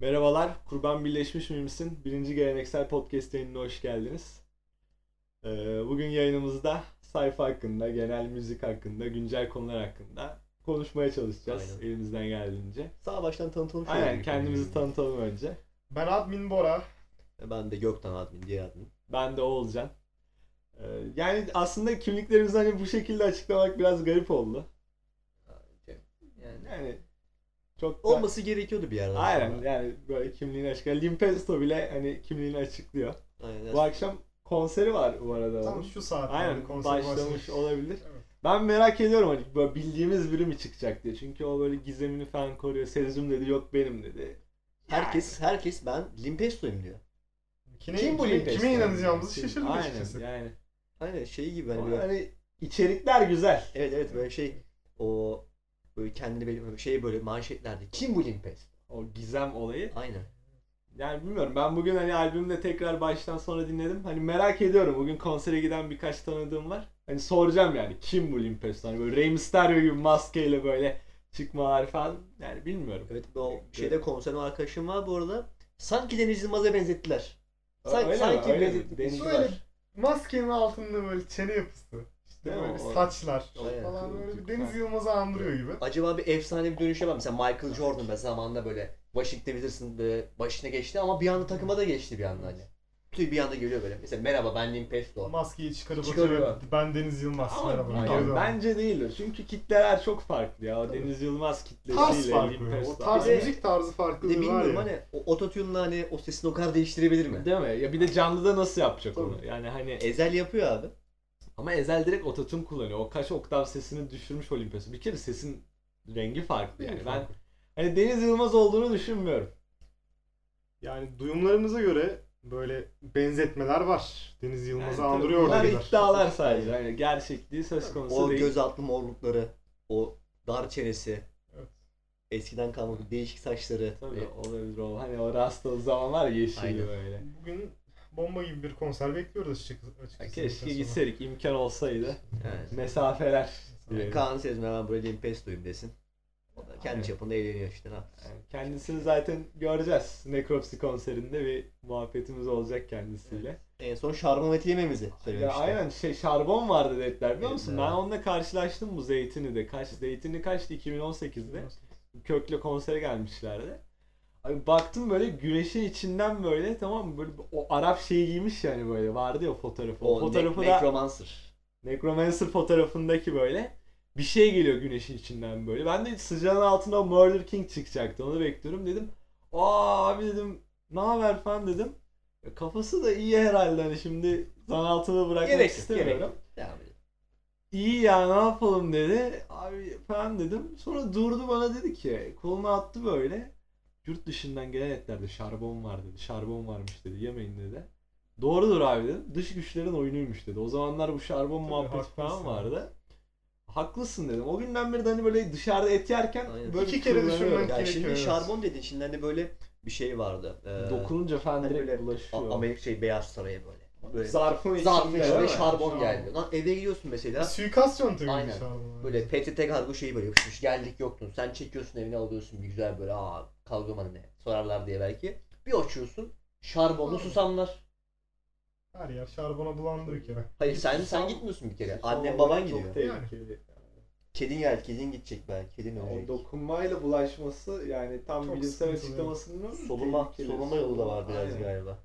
Merhabalar, Kurban Birleşmiş Mims'in birinci geleneksel podcast yayınına hoş geldiniz. Ee, bugün yayınımızda sayfa hakkında, genel müzik hakkında, güncel konular hakkında konuşmaya çalışacağız Aynen. elimizden geldiğince. Sağ baştan tanıtalım şöyle. Aynen, kendimizi tanıtalım önce. Ben admin Bora. Ben de Gökten admin, diğer admin. Ben de Oğulcan. Ee, yani aslında kimliklerimizi hani bu şekilde açıklamak biraz garip oldu. Yani Yani çok da- olması gerekiyordu bir yerden Aynen sonra. yani böyle kimliğini açıklıyor. Limpesto bile hani kimliğini açıklıyor. Aynen. Bu akşam konseri var bu arada. Tam şu saatte Aynen konser başlamış başlamış. olabilir. Evet. Ben merak ediyorum hani böyle bildiğimiz biri mi çıkacak diye. Çünkü o böyle gizemini falan koruyor. Sezum dedi yok benim dedi. Herkes herkes ben Limpesto'yum diyor. Kime, Kim bu kime, Limpesto? kime inanacağımızı şaşırdık Aynen açıkçası. yani. Aynen şey gibi hani böyle. hani içerikler güzel. Evet evet böyle şey o böyle kendini böyle şey böyle manşetlerde kim bu Limpesto? O gizem olayı. Aynen. Yani bilmiyorum ben bugün hani albümü de tekrar baştan sona dinledim. Hani merak ediyorum. Bugün konsere giden birkaç tanıdığım var. Hani soracağım yani kim bu Limpesto? Hani böyle Rey Mysterio gibi maskeyle böyle çıkmalar falan. Yani bilmiyorum. Evet o şeyde konser arkadaşım var bu arada. Sanki Deniz Yılmaz'a benzettiler. Sanki, Öyle mi? sanki Öyle mi? benzettiler. Deniz Böyle maskenin altında böyle çene yapısı. İşte Değil mi? böyle O- saçlar Aynen. falan böyle bir Deniz. Yılmaz'ı andırıyor gibi. Acaba bir efsane bir dönüşe var. Mesela Michael Jordan mesela zamanında böyle Washington Wizards'ın böyle başına geçti ama bir anda takıma da geçti bir anda hani. Tüy bir anda geliyor böyle. Mesela merhaba ben Limpesto. Maskeyi çıkarıp Çıkarıyor. atıyor. Ben Deniz Yılmaz. Ama Merhaba. bilmiyorum, Geri bence değildir. Çünkü kitleler çok farklı ya. O Tabii. Deniz Yılmaz tarz kitlesiyle farklı. Limpesto. O tarz Bir de- müzik tarzı Bir farklı de var bilmiyorum ya. hani o ototune'la hani o sesini o kadar değiştirebilir mi? Değil mi? Ya bir de canlıda nasıl yapacak Tabii. onu? Yani hani Ezel yapıyor abi. Ama Ezel direkt ototune kullanıyor. O kaç oktav sesini düşürmüş Olympus'u. Bir kere sesin rengi farklı yani. Ben hani Deniz Yılmaz olduğunu düşünmüyorum. Yani duyumlarımıza göre böyle benzetmeler var. Deniz Yılmaz'ı Yani andırıyor Bunlar oradakiler. iddialar sadece. Yani gerçekliği söz konusu O değil. göz altlı morlukları, o dar çenesi, Evet. eskiden kalma değişik saçları. Tabii ve- olabilir o. Hani o rastalı zaman var ya yeşilli Aynen. böyle. Bugün bomba gibi bir konser bekliyoruz açıkçası. Keşke gitseydik imkan olsaydı. Evet. Mesafeler. diyelim. Kaan Sezmen ben buraya Limpesto'yum desin. O da kendi Aynen. çapında eğleniyor işte ne. Yani kendisini zaten göreceğiz. Necropsy konserinde bir muhabbetimiz olacak kendisiyle. En son şarbon eti yememizi Ya söylemişti. aynen şey şarbon vardı dediler biliyor Evet, musun? evet. Ben onunla karşılaştım bu zeytini de. Kaç zeytini kaçtı 2018'de. Kökle konsere gelmişlerdi. Abi baktım böyle güneşin içinden böyle tamam mı? Böyle o Arap şeyi giymiş yani böyle vardı ya fotoğrafı. O, O fotoğrafı ne- da Necromancer. Necromancer fotoğrafındaki böyle bir şey geliyor güneşin içinden böyle. Ben de sıcağın altında Murder King çıkacaktı. Onu bekliyorum dedim. Aa abi dedim ne haber falan dedim. Ya kafası da iyi herhalde hani şimdi zan altına bırakmak Gerek yok, istemiyorum. gerek yok. Devam edelim. İyi ya ne yapalım dedi. Abi falan dedim. Sonra durdu bana dedi ki kolunu attı böyle. Yurt dışından gelen etlerde şarbon var dedi. Şarbon varmış dedi. Yemeyin dedi. Doğrudur abi dedim. Dış güçlerin oyunuymuş dedi. O zamanlar bu şarbon Tabii, muhabbeti falan vardı. Haklısın dedim. O günden beri de hani böyle dışarıda et yerken Aynen. böyle İki kere düşünmek gerekiyor, şimdi evet. şarbon dedin şimdi hani böyle bir şey vardı. Ee, Dokununca falan hani direkt böyle bulaşıyor. Amerika şey Beyaz Saray'a böyle. Böyle Zarfın zarfın içinde içinde değil mi? şarbon geldi. Lan eve gidiyorsun mesela. Suikast yöntemi Aynen. şarbon. Böyle PTT kargo şeyi böyle yapışmış. Geldik yoktun. Sen çekiyorsun evine alıyorsun bir güzel böyle aa kavgamanı ne sorarlar diye belki. Bir açıyorsun. Şarbonlu susamlar. Her yer şarbona bulandı bir kere. Hayır sen sen gitmiyorsun bir kere. Annen baban çok gidiyor. tehlikeli. Kedin gel, kedin gidecek belki. Kedin O ölecek. dokunmayla bulaşması yani tam Çok bilimsel sıkıntılı. açıklamasını bilmiyorum. Soluma, soluma yolu da var biraz Aynen. galiba.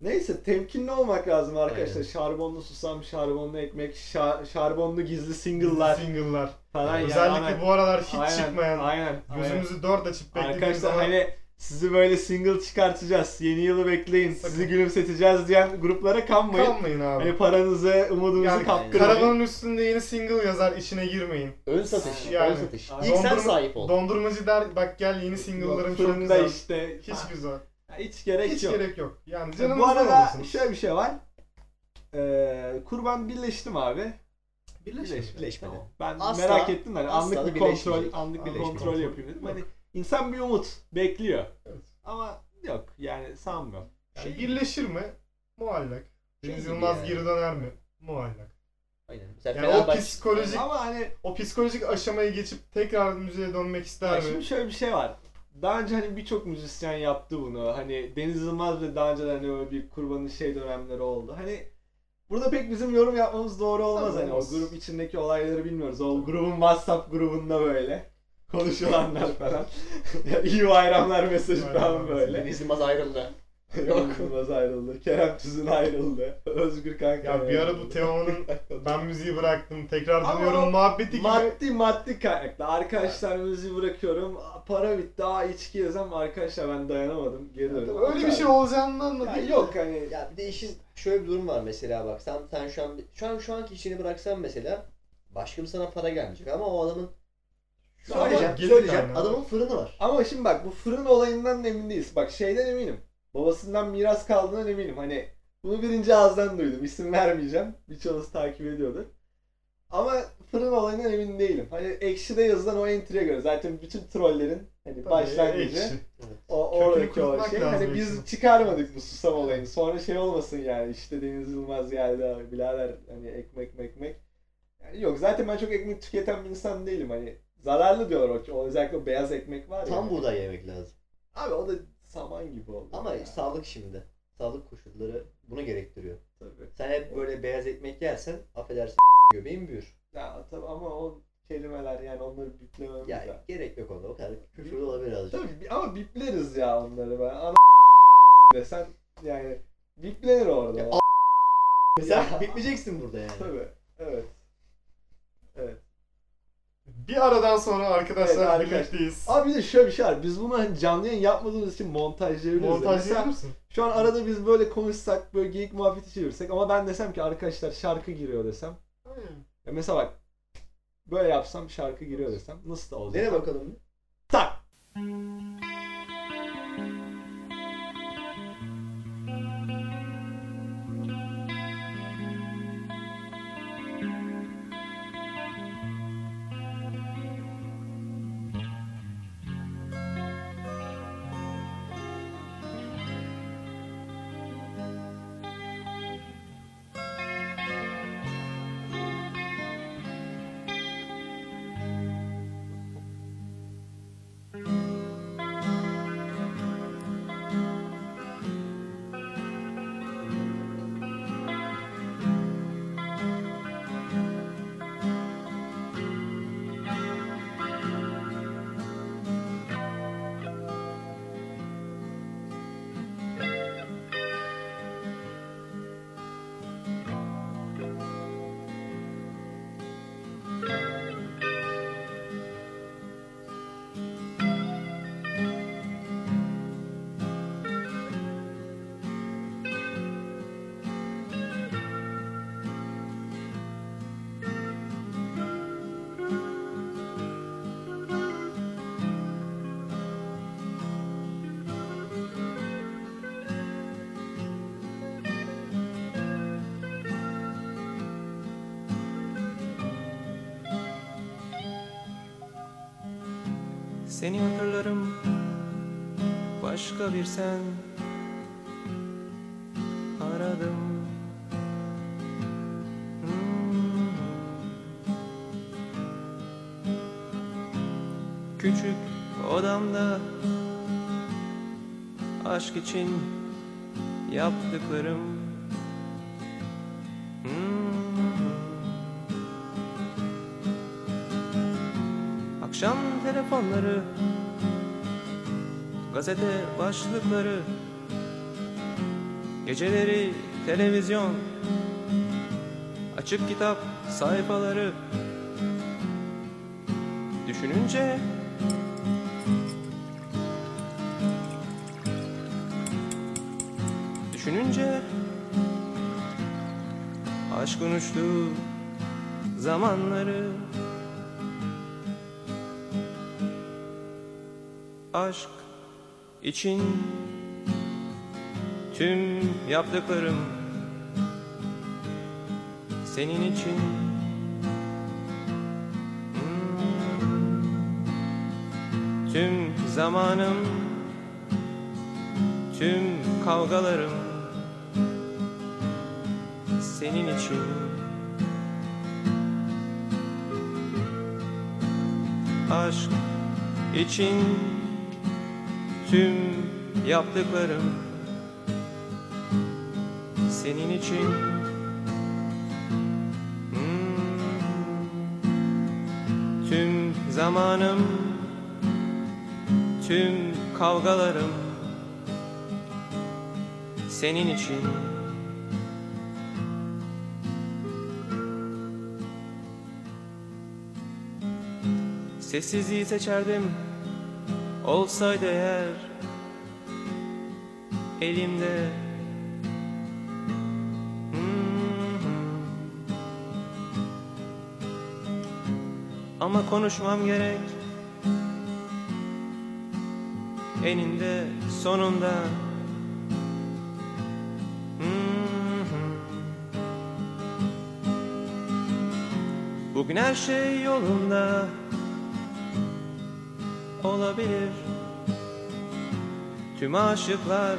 Neyse temkinli olmak lazım arkadaşlar. Aynen. Şarbonlu susam, şarbonlu ekmek, şa- şarbonlu gizli single'lar Single'lar. falan. yani Özellikle aynen. bu aralar hiç Aynen, çıkmayan, Aynen. gözümüzü dört açıp beklediğimiz Arkadaşlar zaman hani sizi böyle single çıkartacağız. Yeni yılı bekleyin. Sakın. Sizi gülümseteceğiz diyen gruplara kanmayın. kalmayın abi. Hani paranızı, umudunuzu Yani kaptırmayın. karavanın üstünde yeni single yazar içine girmeyin. Ön satış, Yani. ön satış. Aynen. İlk sen Dondurma- sahip ol. Dondurmacı der bak gel yeni single'larım çok güzel. işte. Hiç güzel. Hiç gerek Hiç yok. gerek yok. Yani Bu canınızdan arada olursunuz. şöyle bir şey var. Ee, kurban birleştim abi. Birleşmedi. Tamam. Ben Asla- merak ettim hani asla anlık da bir kontrol, birleşmeyecek. anlık bir Birleşmeyecek. kontrol yapayım dedim. Hani insan bir umut bekliyor. Evet. Ama yok yani sanmıyorum. Yani Şey- birleşir mi? Muallak. Şey Deniz gibi Yılmaz yani. geri döner mi? Muallak. Aynen. Mesela Yani o Fenerbahçe- psikolojik Ama hani o psikolojik aşamayı geçip tekrar müziğe dönmek ister mi? şimdi şöyle bir şey var. Daha önce hani birçok müzisyen yaptı bunu. Hani Deniz Yılmaz da daha önce hani öyle bir kurbanın şey dönemleri oldu. Hani burada pek bizim yorum yapmamız doğru olmaz. Tabii hani olmaz. o grup içindeki olayları bilmiyoruz. O grubun WhatsApp grubunda böyle konuşulanlar falan. İyi bayramlar mesajı falan böyle. Deniz Yılmaz ayrıldı. Yok Yılmaz ayrıldı. Kerem Tüzün ayrıldı. Özgür Kanka Ya bir ara bu Teoman'ın ben müziği bıraktım tekrar Ama dinliyorum muhabbeti gibi. Maddi maddi kaynaklı. Arkadaşlar müziği bırakıyorum. Para bitti. Aa içki yazam. Arkadaşlar ben dayanamadım. Geri döndüm. Öyle bir şey Ya değil. yok hani. Ya bir de işin şöyle bir durum var mesela bak sen sen şu an şu an şu anki işini bıraksan mesela başka bir sana para gelmeyecek ama o adamın söyleyeceğim gelir söyleyeceğim adamın fırını var. Ama şimdi bak bu fırın olayından da emin değiliz. Bak şeyden eminim. Babasından miras kaldığından eminim. Hani bunu birinci ağızdan duydum. İsim vermeyeceğim. Birçoğunuz takip ediyordur. Ama fırın olayından emin değilim. Hani ekşide yazılan o entry'e göre zaten bütün trollerin hani Tabii, başlangıcı ekşi. o oradaki o şey. Hani biz ekşinin. çıkarmadık bu susam olayını. Sonra şey olmasın yani işte Deniz Yılmaz geldi abi, birader hani ekmek mekmek. Yani yok zaten ben çok ekmek tüketen bir insan değilim hani. Zararlı diyorlar o, o özellikle o beyaz ekmek var ya. Tam buğday yemek lazım. Abi o da saman gibi oldu. Ama ya. sağlık şimdi. Sağlık koşulları bunu gerektiriyor. Tabii. Sen hep böyle beyaz ekmek yersen affedersin göbeğin büyür. Ya tabii ama o kelimeler yani onları biplememiz Ya lazım. gerek yok ona o kadar küfür olabilir azıcık. Tabii bi- ama bipleriz ya onları ben. Ana desen yani biplenir orada. Ya. Sen Ya. bitmeyeceksin burada yani. Tabii. Evet. Bir aradan sonra arkadaşlar Evet, arkadaş. birlikteyiz. Abi bir de şöyle bir şey var. Biz bunu hani canlı yayın yapmadığımız için montajlayabiliriz. de. Mesela Montajlayabilirsin. şu an arada biz böyle konuşsak, böyle geyik muhabbeti çevirsek ama ben desem ki arkadaşlar şarkı giriyor desem. Ya mesela bak böyle yapsam şarkı giriyor desem nasıl da olacak? Dene bakalım. Tak. Seni hatırlarım. Başka bir sen Aradım. Hmm. Küçük odamda Aşk için Yaptıklarım Gazete başlıkları. Geceleri televizyon. Açık kitap sayfaları. Düşününce Düşününce Aşkın uçtuğu zamanları. Aşk için tüm yaptıklarım senin için Hmm. tüm zamanım tüm kavgalarım senin için aşk için Tüm yaptıklarım senin için. Hmm. Tüm zamanım Tüm kavgalarım senin için. Sessizliği seçerdim olsaydı eğer elimde. Ama konuşmam gerek eninde sonunda. Bugün her şey yolunda olabilir. Tüm aşıklar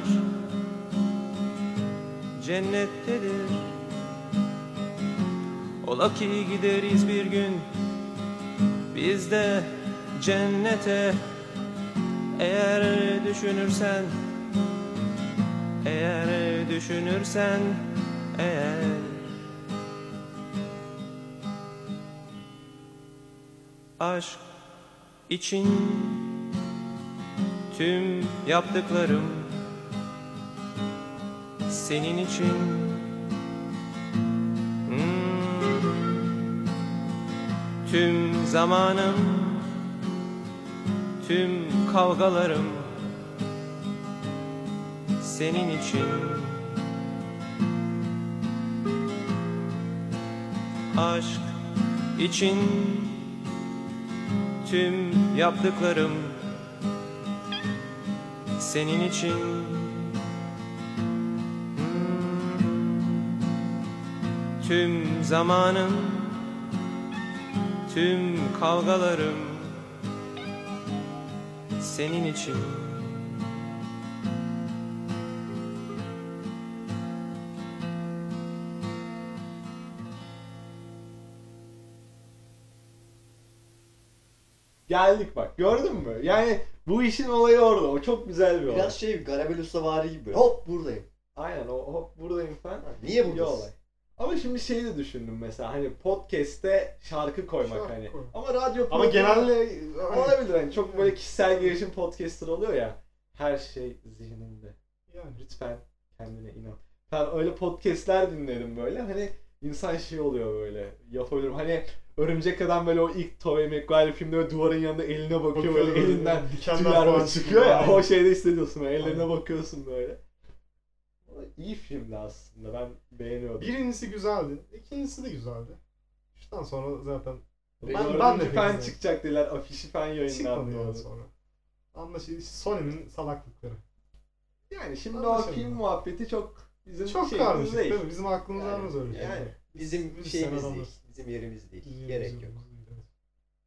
cennettedir. Ola ki gideriz bir gün biz de cennete. Eğer düşünürsen Eğer düşünürsen Eğer. Aşk için Tüm yaptıklarım Senin için Hmm. Tüm zamanım Tüm kavgalarım Senin için Aşk için Tüm yaptıklarım Senin için Hmm. Tüm zamanım Tüm kavgalarım senin için Geldik bak gördün mü? Yani bu işin olayı orada. O çok güzel bir olay. Biraz şey Garabel Ustavari gibi hop buradayım. Aynen o hop buradayım falan. Niye İyi buradasın? olay. Ama şimdi şeyi de düşündüm mesela hani podcast'te şarkı koymak Şarkı hani. koy. Ama radyo Ama programı- genelde olabilir hani çok böyle kişisel gelişim podcaster oluyor ya. Her şey zihninde. yani Lütfen kendine inan. Ben öyle podcastler dinledim böyle hani insan şey oluyor böyle yapabilirim. Hani Örümcek Adam böyle o ilk Tobey Maguire filmde duvarın yanında eline bakıyor böyle elinden dikenler tüyler çıkıyor ya çıkıyor. o şeyde hissediyorsun böyle ellerine Aynen. bakıyorsun böyle. İyi filmdi aslında ben beğeniyordum. Birincisi güzeldi. ikincisi de güzeldi. Şuradan sonra zaten ben, ben- ben de izlemedim. çıkacak dediler afişi çıkmadı yayınlandı. orada. sonra. Anlaşıldı. Sony'nin salaklıkları. Yani şimdi o Anlaşıldı. film muhabbeti çok bizim Çok şeyimiz karmaşık değil. değil? Bizim aklımız Yani- almaz öyle yani. Bizim Biz şeyimiz değil. Bizim yerimiz değil. Bizim Gerek yok. Evet.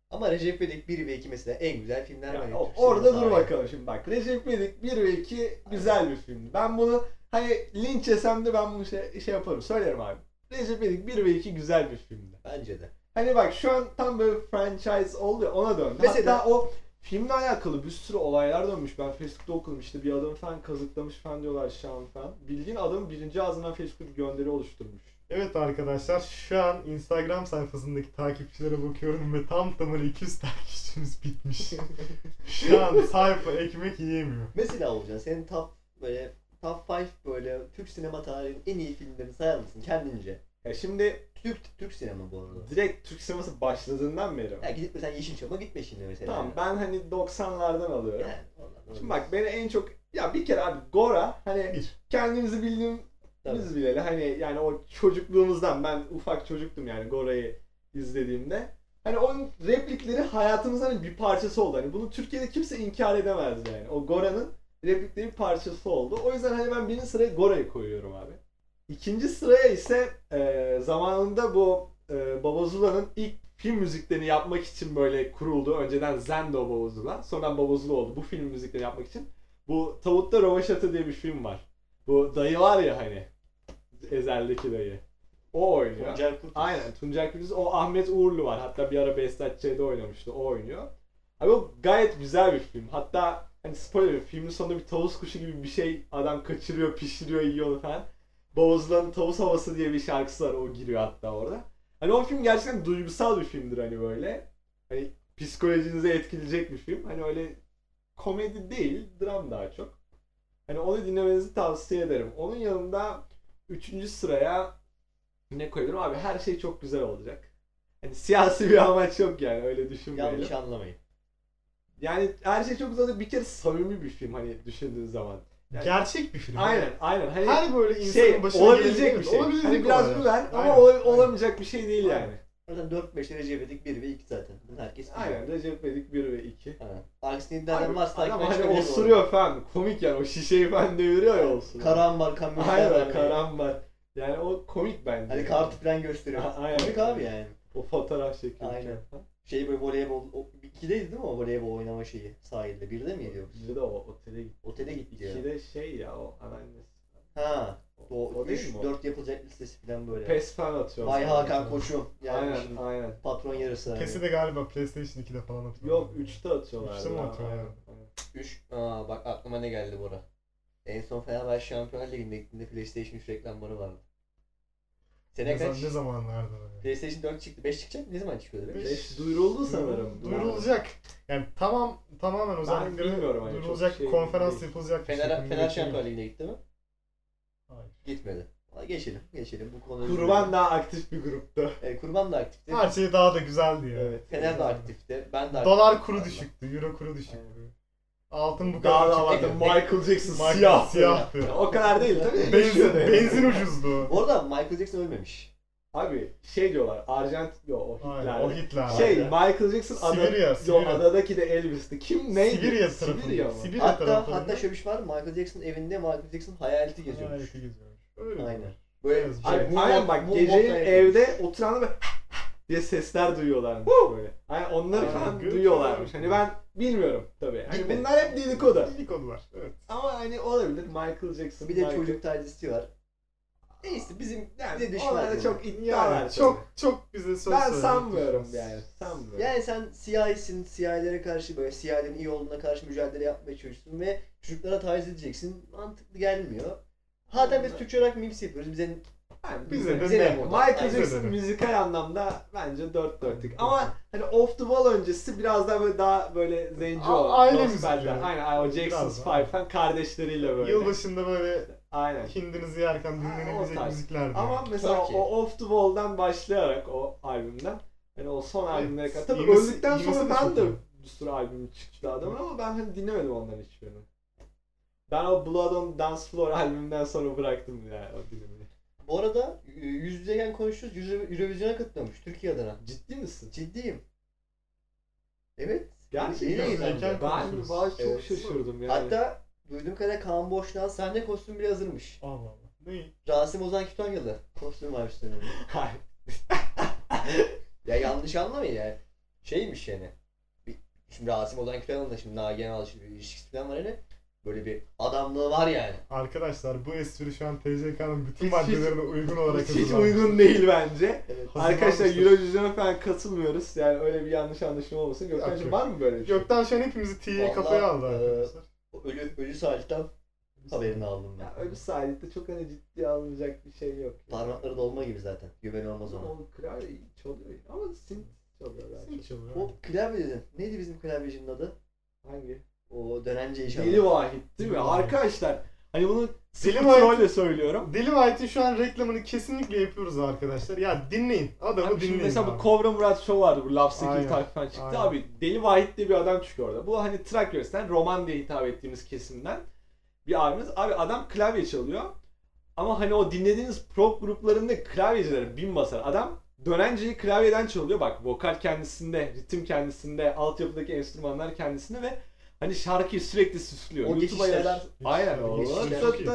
Ama Recep İvedik 1 ve 2 mesela en güzel filmler Yani Türk orada dur bakalım şimdi bak. Recep İvedik 1 ve 2 güzel bir filmdi. Ben bunu hani linç yesem de ben bunu şey, şey yaparım. Söylerim abi. Recep İvedik 1 ve 2 güzel bir filmdi. Bence de. Hani bak şu an tam böyle franchise oldu ya ona döndü. Mesela- Hatta o filmle alakalı bir sürü olaylar dönmüş. Ben Facebook'ta okudum işte bir adam falan kazıklamış falan diyorlar şu an falan. Bildiğin adam birinci ağzından Facebook gönderi oluşturmuş. Evet arkadaşlar şu an Instagram sayfasındaki takipçilere bakıyorum ve tam tamına 200 takipçimiz bitmiş. şu an sayfa ekmek yiyemiyor. Mesela Olcan senin top böyle top 5 böyle Türk sinema tarihinin en iyi filmlerini sayar mısın kendince? Ya şimdi Türk Türk sinema bu arada. direkt Türk sineması başladığından beri. Ya gidip mesela Yeşilçam'a gitme şimdi mesela. Tamam ben hani 90'lardan alıyorum. Yani, Şimdi bak beni en çok ya bir kere abi Gora hani Bir. kendimizi bildiğimiz Tabii. bileli hani yani o çocukluğumuzdan ben ufak çocuktum yani Gora'yı izlediğimde. Hani onun replikleri hayatımızın hani bir parçası oldu. Hani bunu Türkiye'de kimse inkar edemez yani. O Gora'nın replikleri bir parçası oldu. O yüzden hani ben birinci sıraya Gora'yı koyuyorum abi. İkinci sıraya ise e, zamanında bu e, Babazula'nın ilk film müziklerini yapmak için böyle kuruldu. Önceden Zendo Babazula. Sonradan Babazula oldu. Bu film müziklerini yapmak için. Bu Tavukta Rovaşatı diye bir film var. Bu dayı var ya hani. Ezel'deki dayı. O oynuyor. Tuncel Kurtiz. Aynen Tuncay Kurtiz. O Ahmet Uğurlu var. Hatta bir ara Behzat Ç'de oynamıştı. O oynuyor. Abi o gayet güzel bir film. Hatta Hani spoiler filmin sonunda bir tavus kuşu gibi bir şey adam kaçırıyor, pişiriyor, yiyor falan. Boğazların tavus havası diye bir şarkısı var o giriyor hatta orada. Hani o film gerçekten duygusal bir filmdir hani böyle. Hani psikolojinizi etkileyecek bir film. Hani öyle komedi değil, dram daha çok. Hani onu dinlemenizi tavsiye ederim. Onun yanında üçüncü sıraya ne koyarım abi her şey çok güzel olacak. Hani siyasi bir amaç yok yani öyle düşünmeyelim. Yanlış anlamayın. Yani her şey çok güzel olacak. Bir kere samimi bir film hani düşündüğün zaman. Yani- Gerçek bir film. Aynen aynen. Hani Her böyle insanın şey başına olabilecek bir şey. Olabilecek hani biraz güven ama Aynen. ol- olamayacak bir şey değil Aynen. yani. Zaten 4-5 derece yedik 1 ve 2 zaten. Bunu herkes biliyor. Aynen Recep İvedik 1 ve 2. Ha. Aksini iddiadan varsa takip hani çıkabilir bu osuruyor falan. Komik yani o şişeyi falan deviriyor ya osuruyor. Karan var, kamyon Aynen var. Yani o komik bence. Hani kartı falan gösteriyor. Aynen. Komik abi yani. O fotoğraf çekiyor. Aynen. Şey böyle voleybol, o, 2'deydi değil mi o voleybol oynama şeyi sahilde? 1'de miydi o? Bir de o otele gitti. Otele gitti ya. İkide şey ya o anneannesi. Ha. O, O değil 3, mi o? 4 yapılacak listesi falan böyle. Pes falan atıyor. Vay. Hakan koçum. Yani Aynen şimdi aynen. patron yarısı. Pesi de galiba PlayStation 2'de falan atıyor. Yok 3'te atıyorlar. Üçte mi ya. atıyorlar? Aynen, aynen. 3. Aa bak aklıma ne geldi Bora. En son Fenerbahçe Şampiyonlar Ligi'nde gittiğinde PlayStation 3 reklamları vardı. Sene Ne, kaç? zaman, ne zamanlarda böyle. PlayStation 4 çıktı. 5 çıkacak. Ne zaman çıkıyordu? Beş. Beş. Beş duyuruldu sanırım. Duyurulacak. Yani tamam tamamen özellikleri bilmiyorum hani, duyurulacak, şey konferans değil. yapılacak. Fener, şekilde Fener. Şampiyonlar Ligi'ne gitti mi? Hayır. Gitmedi. Ama geçelim. Geçelim. Bu konuyu. Kurban daha aktif bir grupta. E, Kurban da aktifti. Her şey daha da güzeldi ya. Evet. Fener de aktifti. Ben de aktiftim. Dolar kuru düşüktü, euro kuru düşüktü. Altın bu Daha kadar da vardı. Michael Jackson Michael siyah. siyahtı. O kadar değil tabii. Benzin, benzin ucuzdu. Bu arada Michael Jackson ölmemiş. Abi şey diyorlar. Arjant yok o Aynen, Hitler. o Hitler. Şey Aynen. Michael Jackson ada, Sibirya, Yo, Sibirya. adadaki de Elvis'ti. Kim neydi? Sibirya tarafı. Sibirya mı? Sibirya Hatta tarafı. hatta şöyle bir şey var. Michael Jackson evinde Michael Jackson hayaleti geziyormuş. Hayaleti geziyormuş. Öyle. Aynen. Böyle Evet. şey, aynen bak gecenin hayal evde oturanlar böyle diye sesler duyuyorlarmış böyle. Aynen onları Aynen, falan duyuyorlarmış. Hani ben bilmiyorum tabii. Hani bunlar hep dedikodu. Dedikodu var. Evet. Ama hani olabilir Michael Jackson. Bir de Michael... çocuk tacisti var. Neyse bizim yani de onlar da çok iddialar. Çok çok bize söz ben sanmıyorum yani. Sanmıyorum. Yani sen siyahisin, siyahilere karşı böyle siyahilerin iyi olduğuna karşı mücadele yapmaya çalışıyorsun ve çocuklara taciz edeceksin. Mantıklı gelmiyor. Zaten biz Türkçe olarak memes yapıyoruz. Bize Yani Bize bize ne de? Michael Bize Jackson ne? müzikal anlamda bence dört dörtlük. Ama hani Off the Wall öncesi biraz daha böyle daha böyle zenci A- o. aile müziği. Aynen o Jackson's. Five falan kardeşleriyle böyle. Yılbaşında böyle Aynen. hindinizi yerken dinlenebilecek müziklerdi. Ama mesela o Off the Wall'dan başlayarak o albümden hani o son Evet, albümlere kadar. Tabii yemesi- öldükten sonra ben de bir sürü albüm çıktı adamın ama ben hani dinlemedim onların hiçbirini. Ben o Blood on Dance Floor albümünden sonra bıraktım yani o dinlemeyi. bu arada e, yüz yüzeyken konuşuyoruz. Euro- Eurovision'a katılıyormuş Türkiye adına. Ciddi misin? Ciddiyim. Evet. Gerçekten. Yüzeyken Ben vallahi çok Evet. şaşırdım yani. Hatta duyduğum kadarıyla Kaan Boşluğan sahne kostümü bile hazırmış. Allah Allah. Ne? Rasim Ozan Kütahyalı kostüm var üstüne. Hayır. ya yanlış anlamayın yani. Şeymiş yani. Bir, şimdi Rasim Ozan Kütahyalı'nın da şimdi Nagihan Alışık bir ilişkisi falan var hani. Böyle bir adamlığı var yani. Arkadaşlar bu espri şu an TCK'nın bütün Hiç- maddelerine uygun olarak Hiç, hiç uygun değil bence. Evet. Arkadaşlar. Eurovision'a falan katılmıyoruz. Yani öyle bir yanlış anlaşılma olmasın. Gökhan'cığım var mı böyle bir şey? Gökten Şen hepimizi T'ye kafaya aldı e, arkadaşlar. O Ölü, ölü Salih'ten haberini aldım ben. Ya öyle sahilde çok hani ciddiye alınacak bir şey yok. Parmakları dolma gibi zaten. Güven olmaz ona. O klavye çalıyor ama synth çalıyor çok. çalıyor? O klavye dedin. Neydi bizim klavyecinin adı? Hangi? O dönence inşallah. Deli Vahit değil mi? Arkadaşlar hani bunu Vahit- trolle söylüyorum. Deli White'in şu an reklamını kesinlikle yapıyoruz arkadaşlar. Ya dinleyin. Adamı şimdi dinleyin. mesela abi. bu Cobra Murat Show vardı. Bu Love tayfa falan çıktı. aynen. Abi Deli Vahit diye bir adam çıkıyor orada. Bu hani Trakya'dan roman diye hitap ettiğimiz kesimden bir abimiz. Abi adam klavye çalıyor. Ama hani o dinlediğiniz prog gruplarında klavyeciler bin basar. Adam dönenceyi klavyeden çalıyor. Bak vokal kendisinde, ritim kendisinde, altyapıdaki enstrümanlar kendisinde ve hani şarkıyı sürekli süslüyor. O YouTube'a geçişler- yazar. Aynen o. geçişler çok iyi.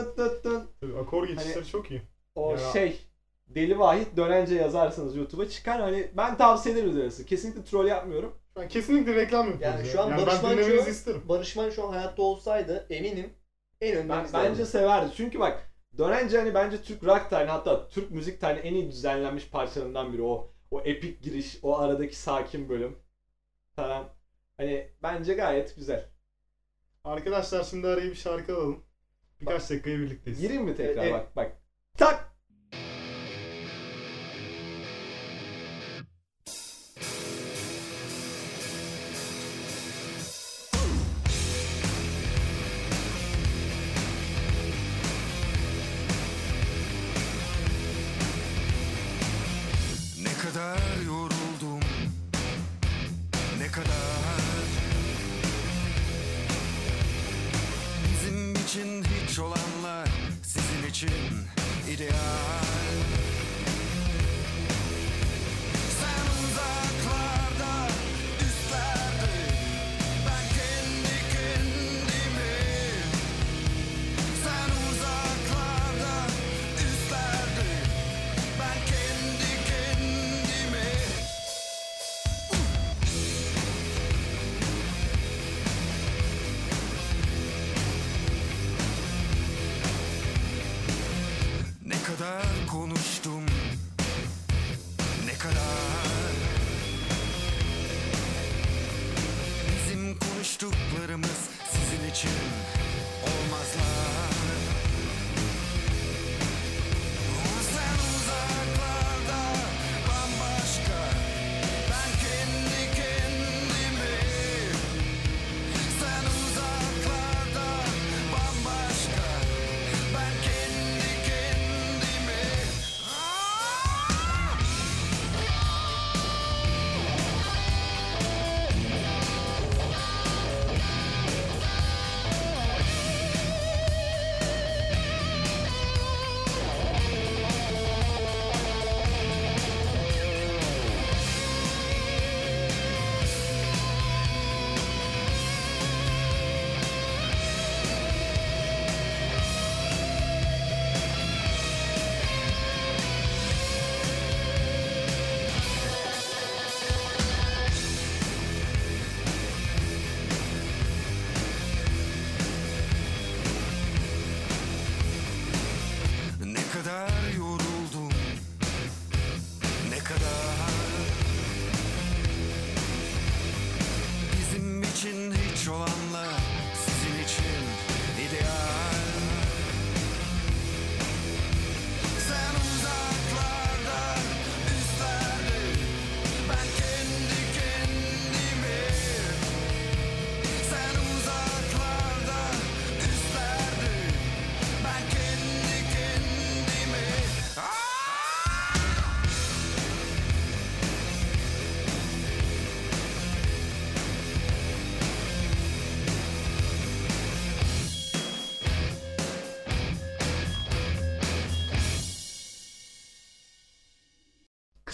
Tabii, akor geçişleri çok iyi. O Ya. şey Deli Vahit dönence yazarsanız YouTube'a çıkar. Hani ben tavsiye ederim üzerinize. Kesinlikle troll yapmıyorum. Ben kesinlikle reklam yapıyoruz. Yani ya. şu an yani Barış ben Manço- dinlemenizi isterim. Barış Manço şu an hayatta olsaydı eminim en önde Ben, bence severdi. Çünkü bak dönence hani bence Türk rock tarihinin hatta Türk müzik tarihinin en iyi düzenlenmiş parçalarından biri o. O epik giriş, o aradaki sakin bölüm falan. Hani bence gayet güzel. Arkadaşlar şimdi araya bir şarkı alalım. Birkaç dakikaya birlikteyiz. Gireyim mi tekrar Evet, bak bak. Tak.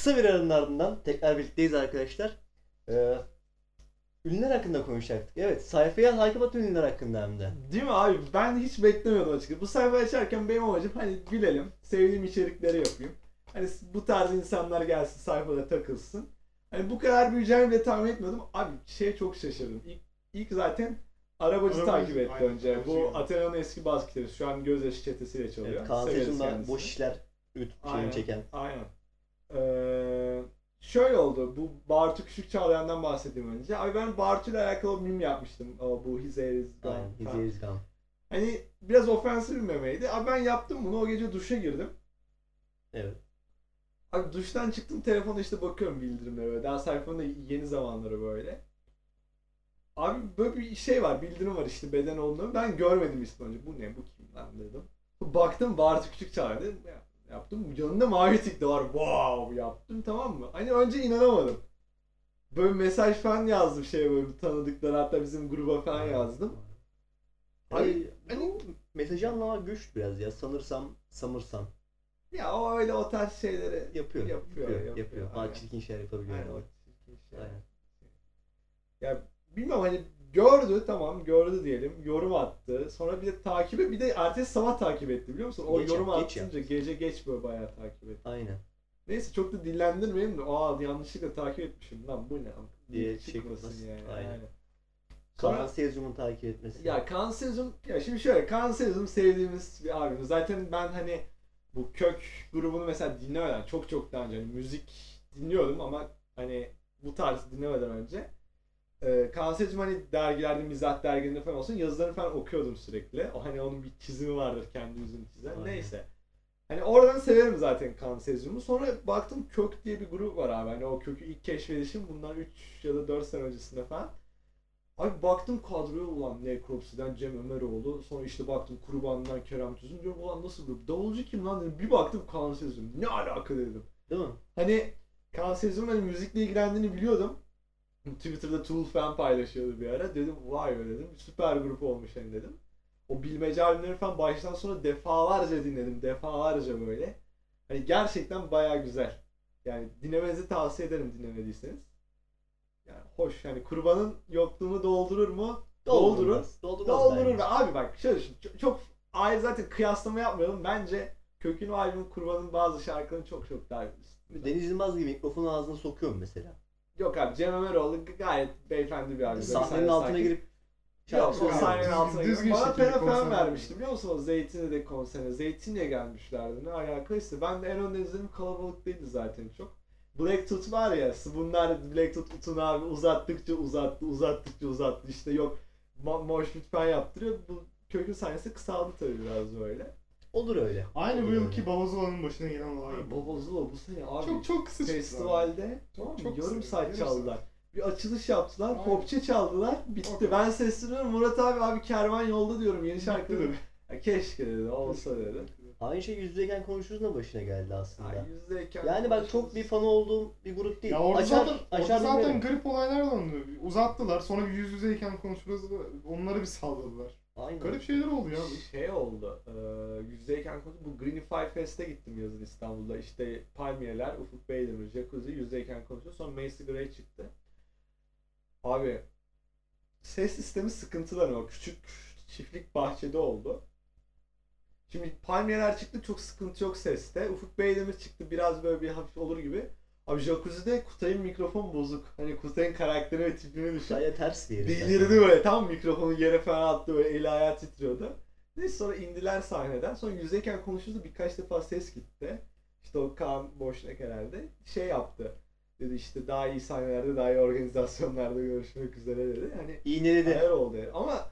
Kısa bir aranın ardından tekrar birlikteyiz arkadaşlar. Ee, ünlüler hakkında konuşacaktık. Evet sayfaya takip at ünlüler hakkında hem de. Değil mi abi? Ben hiç beklemiyordum açıkçası. Bu sayfayı açarken benim amacım hani gülelim, sevdiğim içerikleri yapayım. Hani bu tarz insanlar gelsin sayfada takılsın. Hani bu kadar büyüyeceğimi bile tahmin etmiyordum. Abi şey çok şaşırdım. İlk, ilk zaten arabacı Arabacı, takip etti aynen, önce. arabacı Bu geldi. Atena'nın eski bas gitarist. Şu an gözyaşı çetesiyle çalıyor. Evet, Kaan kendisini. boş işler Aynen. şeyini çeken. Aynen. Ee, şöyle oldu. Bu Bartu Küçük Çağlayan'dan bahsedeyim önce. Abi ben Bartu ile alakalı meme yapmıştım. O, bu His Is Gone Aynen. Kaan. Hani biraz ofensif bir memeydi. Abi ben yaptım bunu. O gece duşa girdim. Evet. Abi duştan çıktım telefona işte bakıyorum bildirimlere böyle. Daha sayfanın da yeni zamanları böyle. Abi böyle bir şey var bildirim var işte beden olduğunu. Ben görmedim ismi önce. Bu ne bu kim lan dedim. Baktım Bartu Küçük çağırdı. Ya- Yaptım. Yanında mavi tik de var. Wow yaptım tamam mı? Hani önce inanamadım. Böyle mesaj falan yazdım şey böyle tanıdıkları hatta bizim gruba falan yazdım. Ay, Hani- mesajı anlamak güç biraz ya. Sanırsam, sanırsam. Ya o öyle o tarz şeyleri Yapıyor. Yapıyor, Yapıyor. yapıyor. Daha Aynen. çirkin şeyler yapabiliyor. Aynen yani. Aynen. Ya bilmiyorum hani gördü tamam gördü diyelim yorum attı. Sonra bir de takibe bir de ertesi sabah takip etti biliyor musun? O Geç yorumu yap- geç atınca gece geç böyle bayağı takip etti. Aynen. Neyse çok da dillendirmeyeyim de aa yanlışlıkla takip etmişim lan bu ne Diye çıkmasın çıkmasın. yani. Aynen. Aynen. Sonra takip etmesi. ya Kaan Sezon ya şimdi şöyle Kaan Sezon sevdiğimiz bir abimiz. Zaten ben hani bu kök grubunu mesela dinlemeden çok çok daha önce hani müzik dinliyordum ama hani bu tarz dinlemeden önce e, hani dergilerde, mizah dergilerinde falan olsun yazılarını falan okuyordum sürekli. O hani onun bir çizimi vardır kendi yüzünü çizen. Aynen. Neyse. Hani oradan severim zaten Kaan Sezim'i. Sonra baktım Kök diye bir grup var abi. Hani o Kök'ü ilk keşfedişim bundan 3 ya da 4 sene öncesinde falan. Abi baktım kadroya ulan Necropsy'den Cem Ömeroğlu. Sonra işte baktım Kurban'dan Kerem Tüzün. Diyorum ulan nasıl grup? Davulcu kim lan dedim. Bir baktım Kaan Sezim. Ne alaka dedim. Değil mi? Hani Kaan Sezim'in hani müzikle ilgilendiğini biliyordum. Twitter'da Tool falan paylaşıyordu bir ara. Dedim vay be dedim. Süper grup olmuş hani dedim. O bilmece albümleri falan baştan sonra defalarca dinledim. Defalarca böyle. Hani gerçekten baya güzel. Yani dinlemenizi tavsiye ederim dinlemediyseniz. Yani hoş yani kurbanın yokluğunu doldurur mu? Doldurur. Doldurur ve abi bak şöyle düşün, çok, çok ayrı zaten kıyaslama yapmayalım. Bence Kökün o albüm Kurban'ın bazı şarkılarını çok çok daha. Deniz Yılmaz gibi mikrofonu ağzına sokuyorum mesela. Yok abi Cem Ömeroğlu gayet beyefendi bir abi. Sahnenin altına girip Yok o sahnenin altına girip bana pena falan vermişti biliyor musun o Zeytinli'de konserine. Zeytinli'ye gelmişlerdi ne alakaysa. Ben de en önden izledim kalabalık değildi zaten çok. Black Tooth var ya bunlar Black Tooth Utun abi uzattıkça uzattı uzattıkça uzattı işte yok mo- mosh pit falan yaptırıyor. Bu kökün sahnesi kısaldı tabii biraz böyle. Olur öyle. Aynı bu yılki öyle. Babazola'nın başına gelen olay. Abi Baba Zula bu sene abi Çok çok kısa çıktı. festivalde tamam mı? Çok yarım kısa, saat yarım çaldılar. Bir açılış yaptılar, Aynen. popçe çaldılar, bitti. O kadar. Ben sesleniyorum Murat abi abi kervan yolda diyorum yeni şarkı dedi. Ya keşke dedi, olsa dedi. Aynı şey yüzdeyken konuşuruz da başına geldi aslında. Ay yüzdeyken Yani bak çok bir fanı olduğum bir grup değil. Ya orada açar, zaten, orada açar zaten dinlerim. garip olaylar döndü. Uzattılar. Sonra bir yüz yüzeyken konuşuruz. Onları bir salladılar. Aynen. Garip şeyler oldu ya. şey oldu. E, yüzdeyken konu bu Greenify Fest'e gittim yazın İstanbul'da. İşte Palmiyeler, Ufuk Beydemir, Jacuzzi yüzdeyken konuşuyor. Sonra Macy Gray çıktı. Abi ses sistemi sıkıntılar o. Küçük çiftlik bahçede oldu. Şimdi Palmiyeler çıktı çok sıkıntı yok seste. Ufuk Beydemir çıktı biraz böyle bir hafif olur gibi. Abi Jacuzzi'de Kutay'ın mikrofon bozuk. Hani Kutay'ın karakteri ve tipini düşün. Sadece ters bir yeri. Delirdi böyle tam mikrofonu yere falan attı böyle eli ayağı titriyordu. Neyse sonra indiler sahneden. Sonra yüzdeyken konuşurdu birkaç defa ses gitti. İşte o Kaan Boşnak herhalde şey yaptı. Dedi işte daha iyi sahnelerde daha iyi organizasyonlarda görüşmek üzere dedi. Hani İğneledi. ayar oldu yani. Ama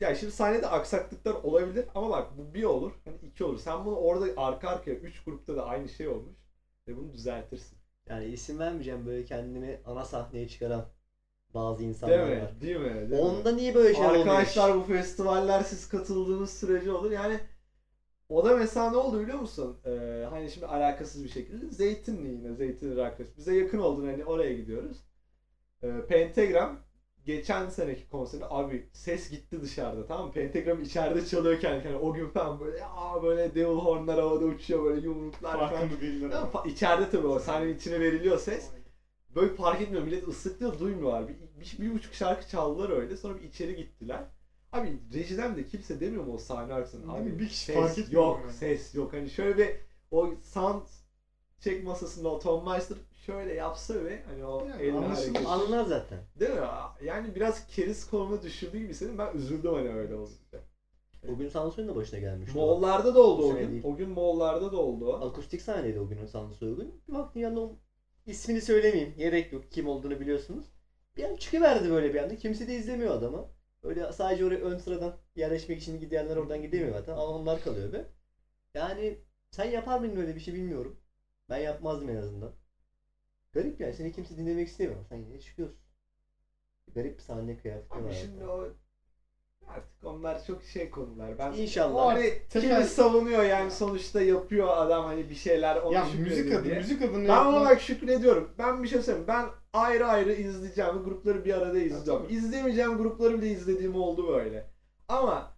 ya şimdi sahnede aksaklıklar olabilir ama bak bu bir olur hani iki olur. Sen bunu orada arka arkaya üç grupta da aynı şey olmuş ve bunu düzeltirsin. Yani isim vermeyeceğim böyle kendini ana sahneye çıkaran bazı insanlar Değil mi? var. Değil mi? Değil mi? Onda niye böyle şeyler oluyor? Arkadaşlar bu festivaller siz katıldığınız sürece olur. Yani o da mesela ne oldu biliyor musun? Ee, hani şimdi alakasız bir şekilde Zeytinli yine Zeytinli arkadaş. Bize yakın olduğunu hani oraya gidiyoruz. Ee, Pentagram geçen seneki konserinde abi ses gitti dışarıda tamam mı? Pentagram içeride çalıyorken yani o gün falan böyle ya böyle devil hornlar havada uçuyor böyle yumruklar falan. Farkında değiller. Ama fa- içeride tabii o sahnenin içine veriliyor ses. Böyle fark etmiyor millet ıslıklıyor duymuyorlar. Bir, bir, bir buçuk şarkı çaldılar öyle sonra bir içeri gittiler. Abi rejiden de kimse demiyor mu o sahne arkasında? Abi Bir kişi ses fark etmiyor yok, yani. ses yok. Hani şöyle bir o sound check masasında o Tom Meister şöyle yapsa ve hani o Yani elini. Anlar zaten. Değil mi? Yani biraz keriz konumuna düşürdüğü gibi senin ben üzüldüm hani öyle olunca. O gün Sansoy'un da başına gelmişti. o. Moğollarda da oldu o sene gün. değil. O gün Moğollarda da oldu. o. Akustik sahneydi o günün Sansoy gün. Bir baktım yanında o ismini söylemeyeyim. Gerek yok. Kim olduğunu biliyorsunuz. Bir an çıkıverdi böyle bir anda. Kimse de izlemiyor adamı. Öyle sadece oraya ön sıradan yerleşmek için gidenler oradan gidemiyor zaten. Ama onlar kalıyor be. Yani sen yapar mıydın öyle bir şey bilmiyorum. Ben yapmazdım en azından. Garip yani. Seni kimse dinlemek istemiyor. Sen yine çıkıyorsun. Garip bir sahne kıyafeti var. Abi şimdi o artık onlar çok şey konular. Ben İnşallah. Hani kimi savunuyor yani sonuçta yapıyor adam hani bir şeyler onu Ya müzik adı, diye. müzik adını Ben ona bak şükrediyorum. Ben bir şey söyleyeyim. Ben ayrı ayrı izleyeceğim grupları bir arada izleyeceğim. tabii. İzlemeyeceğim grupları bile izlediğim oldu böyle. Ama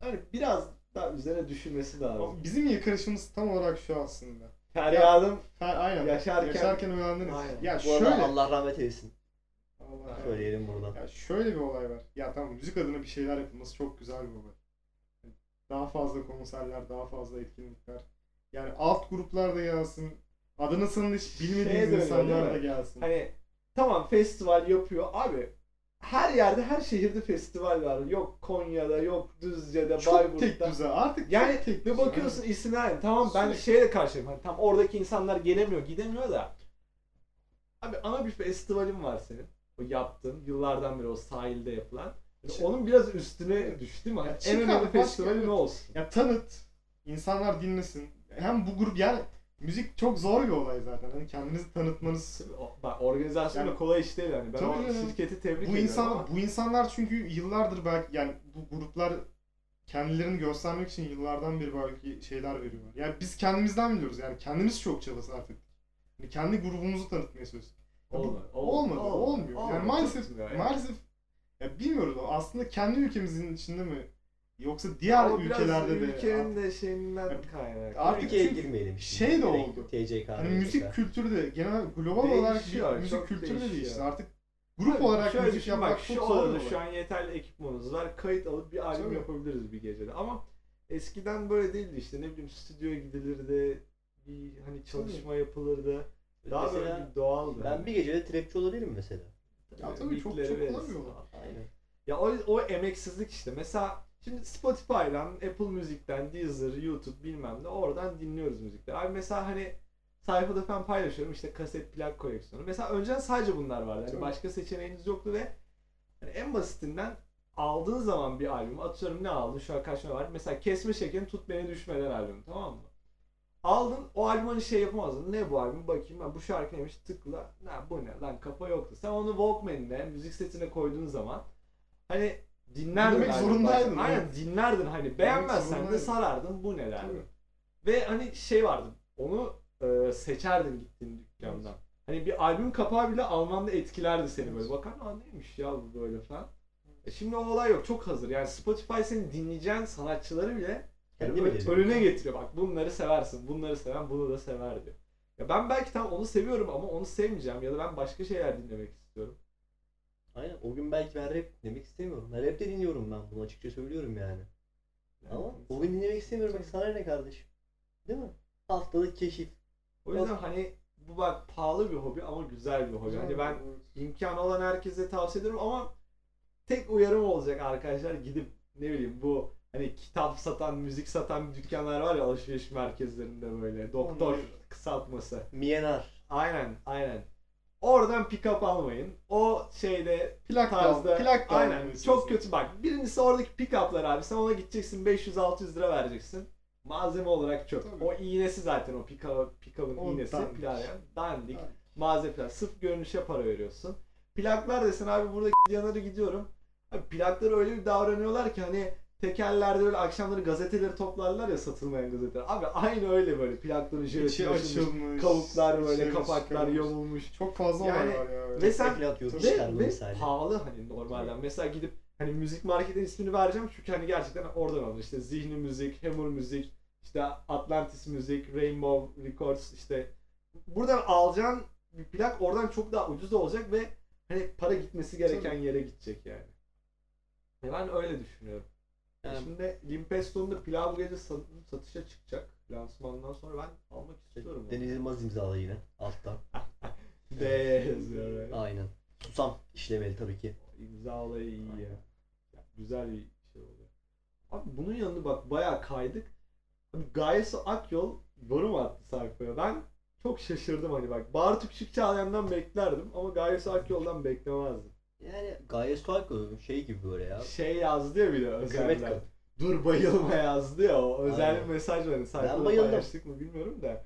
hani biraz daha üzerine düşünmesi lazım. Bizim yakarışımız tam olarak şu aslında. Feryadım Ha, aynen. Yaşarken- Yaşarken uyandınız. Aynen. Ya Bu şöyle. arada Allah rahmet eylesin. Allah Söyleyelim buradan. Ya şöyle bir olay var. Ya tamam müzik adına bir şeyler yapılması çok güzel bir olay. Daha fazla konserler, daha fazla etkinlikler. Yani alt gruplar da gelsin. Adını sanını hiç bilmediğiniz dönüyor, insanlar da gelsin. Hani tamam festival yapıyor abi. Her yerde her şehirde festival var. Yok Konya'da, yok Düzce'de, çok tek Bayburt'ta. düze. Artık Yani çok tek düze. bakıyorsun isimler aynı. Tamam ben Sürekli. şeyle karşıyım. Hani tam oradaki insanlar gelemiyor, gidemiyor da. Abi ana bir festivalin var senin. O yaptığın yıllardan beri o sahilde yapılan. Yani Şey- onun biraz üstüne düştü mi? Hani en önemli festivali ne olsun? Ya tanıt. insanlar dinlesin. Hem bu grup yani müzik çok zor bir olay zaten. Hani kendinizi tanıtmanız Bak organizasyon Yani- kolay iş değil yani. Ben Tabii o canım. şirketi tebrik bu ediyorum insan ama bu insanlar çünkü yıllardır belki yani bu gruplar kendilerini göstermek için yıllardan beri belki şeyler veriyorlar. Yani biz kendimizden biliyoruz yani kendimiz çok sarf ettik. Yani kendi grubumuzu tanıtmaya çalıştık. Olmadı. olmadı, olmuyor. olmadı, Yani maalesef yani. maalesef ya bilmiyoruz aslında kendi ülkemizin içinde mi yoksa diğer Ama biraz ülkelerde de ülkenin de şeyinden kaynaklı. Artık Ülkeye çünkü girmeyelim şimdi. şey de oldu. TCK. hani müzik kültürü de genel global olarak bir müzik kültürü de değişti. Artık grup Tabii, olarak şöyle müzik yapmak bak, çok zor olay. şu an yeterli ekipmanımız var. Kayıt alıp bir albüm Tabii. yapabiliriz bir gecede. Ama eskiden böyle değildi işte ne bileyim stüdyoya gidilirdi. Bir hani çalışma yapılırdı. Daha Mesela böyle bir doğaldı. Ben bir gecede trapçi olabilirim mesela. Ya tabii çok- çok olay. Aynen. Ya o, o emeksizlik işte. Mesela şimdi Spotify'dan, Apple Müzik'ten, Deezer, YouTube bilmem ne oradan dinliyoruz müzikleri. Abi mesela hani sayfada falan paylaşıyorum işte kaset plak koleksiyonu. Mesela önceden sadece bunlar vardı. Tabii. başka seçeneğiniz yoktu ve hani en basitinden aldığın zaman bir albüm atıyorum ne aldın şu an kaç tane var. Mesela Kesme Şeker'in Tut Beni Düşmeden albümü tamam mı? Aldın o albüm hani şey yapamazdın. Ne bu albüm bakayım ben bu şarkı neymiş tıkla. Ne bu ne lan kafa yoktu. Sen onu Walkman'ine müzik setine koyduğun zaman hani dinlerdin. Dinlemek zorundaydın. Aynen evet. dinlerdin hani beğenmezsen de sarardın bu ne derdin. Ve hani şey vardı onu e, seçerdin gittiğin dükkandan. Hani bir albüm kapağı bile almanda etkilerdi seni böyle. Bakar aa neymiş ya bu böyle falan. E şimdi o olay yok. Çok hazır. Yani Spotify senin dinleyeceğin sanatçıları bile Kendi yani önüne getiriyor. Bak bunları seversin. Bunları seven bunu da sever diyor. Ya ben belki tam onu seviyorum ama onu sevmeyeceğim ya da ben başka şeyler dinlemek istiyorum. Aynen. O gün belki ben rap dinlemek istemiyorum. Ben rap de dinliyorum ben. Bunu açıkça söylüyorum yani. Yani Ama o gün dinlemek istemiyorum. Bak sana ne kardeşim? Değil mi? Haftalık keşif. o yüzden hani bu bak pahalı bir hobi ama güzel bir hobi. Hani ben imkanı olan herkese tavsiye ederim ama tek uyarım olacak arkadaşlar gidip ne bileyim bu hani kitap satan, müzik satan dükkanlar var ya alışveriş merkezlerinde böyle doktor kısaltması. Miyenar. Aynen, aynen. Oradan pick-up almayın. O şeyde plak da tarzda plak da aynen çok kötü bak. Birincisi oradaki pick-up'lar abi sen ona gideceksin 500-600 lira vereceksin. Malzeme olarak çöp. Tabii. O iğnesi zaten o pick-up, pick-up'ın O iğnesi dandik. plak dandik. Dandik. Malzeme plak. Sırf görünüşe para veriyorsun. Plaklar desen abi burada yanarı gidiyorum. Abi plakları öyle bir davranıyorlar ki hani tekerlerde böyle akşamları gazeteleri toplarlar ya satılmayan gazeteler. Abi aynı öyle böyle plakların İçi jelatini açılmış. açılmış. Kavuklar böyle kapaklar çıkarılmış. yamulmuş. Çok fazla Yani- olay var ya. öyle. Ve sen ve, pahalı hani normalden. Mesela gidip hani müzik marketin ismini vereceğim çünkü hani gerçekten oradan alır. İşte Zihni Müzik, Hammer Müzik, işte Atlantis Müzik, Rainbow Records işte buradan alacağın bir plak oradan çok daha ucuz olacak ve hani para gitmesi gereken Tabii. yere gidecek yani. Ve ben öyle düşünüyorum. Yani- Şimdi Limpesto'nun da pilav bu gece sat- satışa çıkacak. Lansmandan sonra ben almak istiyorum. Deniz Yılmaz imzalı yine alttan. D yazıyor. Aynen. Susam işlemeli tabii ki. İmza olayı iyi ya. ya. Güzel bir şey oluyor. Abi bunun yanında bak bayağı kaydık. Abi Gayesu Akyol yorum attı sayfaya. Ben çok şaşırdım hani bak. Bartu Küçük Çağlayan'dan beklerdim ama Gayesu Akyol'dan beklemezdim. Yani gayet farklı şey gibi böyle ya. Şey yazdı ya bir de özelden. Dur bayılma yazdı ya o özel Aynen. bir mesaj var. Sayfada bayıldım. paylaştık mı bilmiyorum da.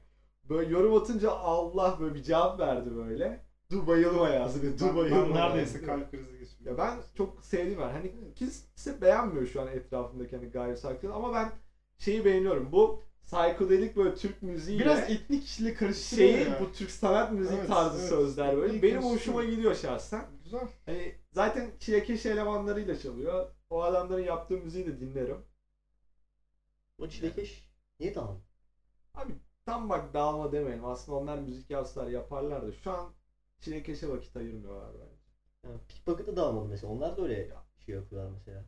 Böyle yorum atınca Allah böyle bir cevap verdi böyle. Dur bayılma yazdı. Dur Ben, bayılma. ben neredeyse yazdı. kalp krizi geçirdim. Ya ben çok sevdim yani. Hani kimse beğenmiyor şu an etrafındaki hani Gayri Sakyol ama ben şeyi beğeniyorum. Bu psikodelik böyle Türk müziğiyle biraz etnik kişiyle karıştırıyor şeyi ya. bu Türk sanat müziği Evet, tarzı evet. sözler böyle. Benim hoşuma gidiyor şahsen. Güzel. Hani zaten çilekeş elemanlarıyla çalıyor. O adamların yaptığı müziği de dinlerim. O çilekeş niye dağıldı? Abi tam bak dağılma demeyelim. Aslında onlar müzik yapsalar yaparlar da şu an çilekeşe vakit ayırmıyorlar bence. Yani Pickpocket'ı dağılmadı mesela. Onlar da öyle şey yapıyorlar mesela.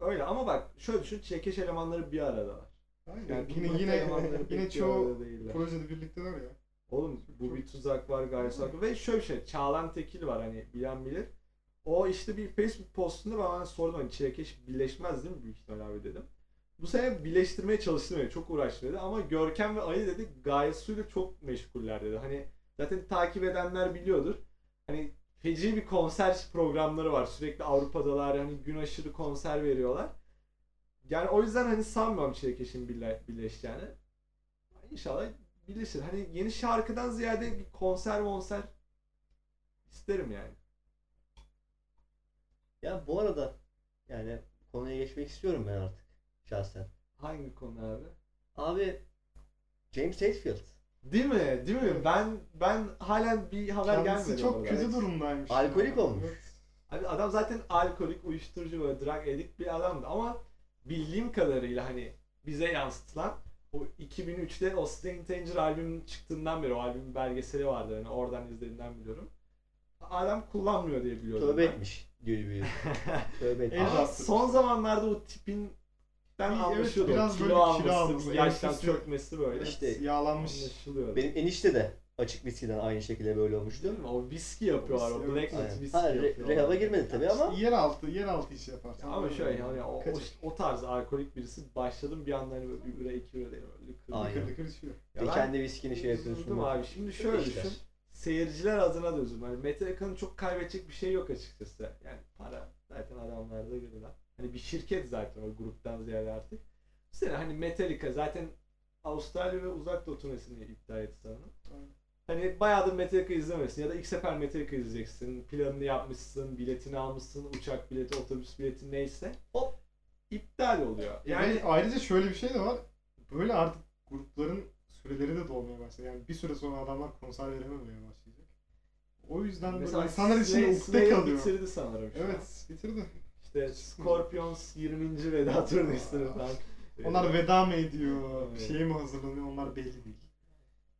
Öyle ama bak şöyle düşün çilekeş elemanları bir aradalar. Aynen. Yani yine yine yine çoğu projede birlikteler ya. Oğlum bu bir tuzak var gayet saklı. Ve şöyle şey Çağlan Tekil var hani bilen bilir. O işte bir Facebook postunda ben ona sordum hani çilekeş birleşmez değil mi büyük ihtimal abi dedim. Bu sene birleştirmeye çalıştım yani çok uğraştım dedi ama Görkem ve Ali dedi gayet suyla çok meşguller dedi. Hani zaten takip edenler biliyordur. Hani feci bir konser programları var. Sürekli Avrupa'dalar hani gün aşırı konser veriyorlar. Yani o yüzden hani sanmıyorum Çilekeş'in birle- birleşeceğini. İnşallah birleşir. Hani yeni şarkıdan ziyade bir konser konser isterim yani. Ya bu arada yani konuya geçmek istiyorum ben artık şahsen. Hangi konu abi? Abi James Hetfield. Değil mi? Değil mi? Ben ben halen bir haber Kendisi gelmedi. çok orada. kötü durumdaymış. Alkolik ya. olmuş. Abi adam zaten alkolik, uyuşturucu böyle drug addict bir adamdı ama bildiğim kadarıyla hani bize yansıtılan o 2003'te o Stain Danger albümünün çıktığından beri o albümün belgeseli vardı hani oradan izlediğimden biliyorum. Adam kullanmıyor diye biliyorum. Tövbe ben. etmiş diyor bir. Tövbe etmiş. Ama son zamanlarda o tipin ben evet, anlaşıyordum. biraz kilo böyle kilo alması, alması, bir yaştan çökmesi böyle. İşte Yağlanmış. anlaşılıyor. Benim enişte de açık viskiden aynı şekilde böyle olmuştu. Değil mi? O viski yapıyorlar. O Evet, Black Aynen. viski Ha, re- rehaba girmedi tabii ama Yeraltı, yeraltı işi yaparsan. Ya ama şöyle hani o, o, o tarz alkolik birisi başladım bir anda hani böyle bir bira iki bira değil böyle kırdı. Aynen. Lıkır lıkır içiyor. Ya ve ben kendi viskini şey yapıyorsun. üzüldüm abi. Şimdi şöyle İşler. düşün. Seyirciler adına da üzüldüm. Hani Metallica'nın çok kaybedecek bir şey yok açıkçası. Yani para zaten adamlarda görülen. Hani bir şirket zaten o gruptan ziyade artık. Bu sene hani Metallica zaten Avustralya ve Uzak Doğu turnesini iptal etti sanırım. Aynen. Hani bayağıdır Metallica izlemesin ya da ilk sefer Metallica izleyeceksin. Planını yapmışsın, biletini almışsın, uçak bileti, otobüs bileti neyse. Hop iptal oluyor. Yani Yani ayrıca şöyle bir şey de var. Böyle artık grupların süreleri de dolmaya başladı. Yani bir süre sonra adamlar konser verememeye başlayacak. O yüzden böyle mesela insanlar için ukde kalıyor. bitirdi sanırım. Evet, bitirdi. İşte Scorpions 20. veda turnesini falan. Onlar veda mı ediyor, Evet. şeye mi hazırlanıyor onlar belli değil.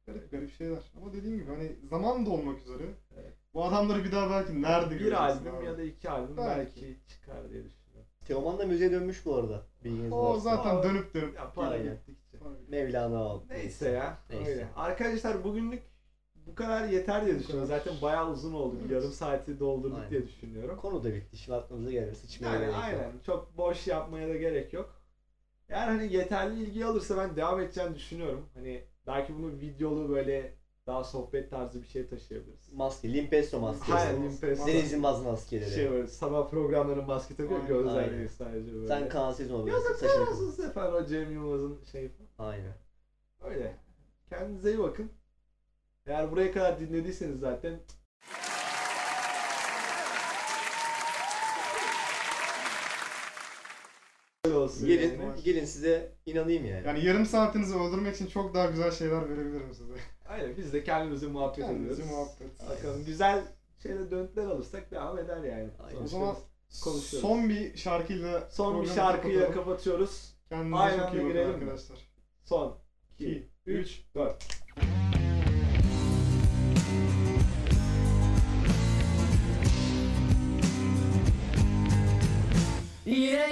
Garip garip şeyler. Ama dediğim gibi hani zaman da olmak üzere. Evet. Bu adamları bir daha belki nerede göreceğiz? bir albüm abi? ya da iki albüm Belki. belki, çıkar diye düşünüyorum. Teoman da müziğe dönmüş bu arada. Bilginiz O varsa. zaten Aa, dönüp dönüp. Ya para gittikçe. Mevlana al. Neyse ya. Neyse. Öyle. Arkadaşlar bugünlük bu kadar yeter diye düşünüyorum. Zaten bayağı uzun oldu. Bir Evet. yarım saati doldurduk Aynen. diye düşünüyorum. Konu da bitti. Şimdi aklımıza gelir. Sıçmaya Yani gerek yok. aynen. Çok boş yapmaya da gerek yok. Eğer hani yeterli ilgi alırsa ben devam edeceğini düşünüyorum. Hani belki bunu videolu böyle daha sohbet tarzı bir şey taşıyabiliriz. Maske. Limpesto maskesi. Aynen, Limpesto. Denizli Maz maskeleri. Şey böyle sabah programlarının maske takıyor Aynen. değil sadece böyle. Sen kansız ol. Ya da Saçını uzun sefer o Cem Yılmaz'ın şey falan. Aynen. Öyle. Kendinize iyi bakın. Eğer buraya kadar dinlediyseniz zaten olsun Gelin, yani. gelin size inanayım yani. Yani yarım saatinizi öldürmek için çok daha güzel şeyler verebilirim size. Aynen biz de kendimize muhabbet ediyoruz. muhabbet. Bakalım güzel şeyle dönütler alırsak devam eder yani. Aynen. O zaman konuşuyoruz. son bir şarkıyla son bir şarkıyla kapatalım. kapatıyoruz. Kendinize Aynı çok iyi bakın mi? arkadaşlar. Son 2 2, 3 4 Yine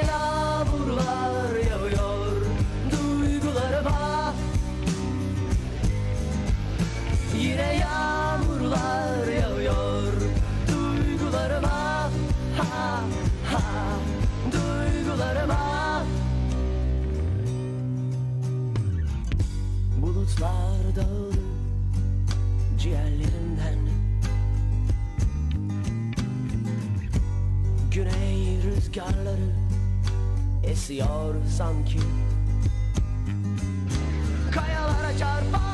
Bulutlar dağılır ciğerlerimden Güney rüzgarları esiyor sanki. Kayalara çarpan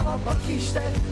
insanlar değişik, amaçlar değişik ama bak işte kurtuluşun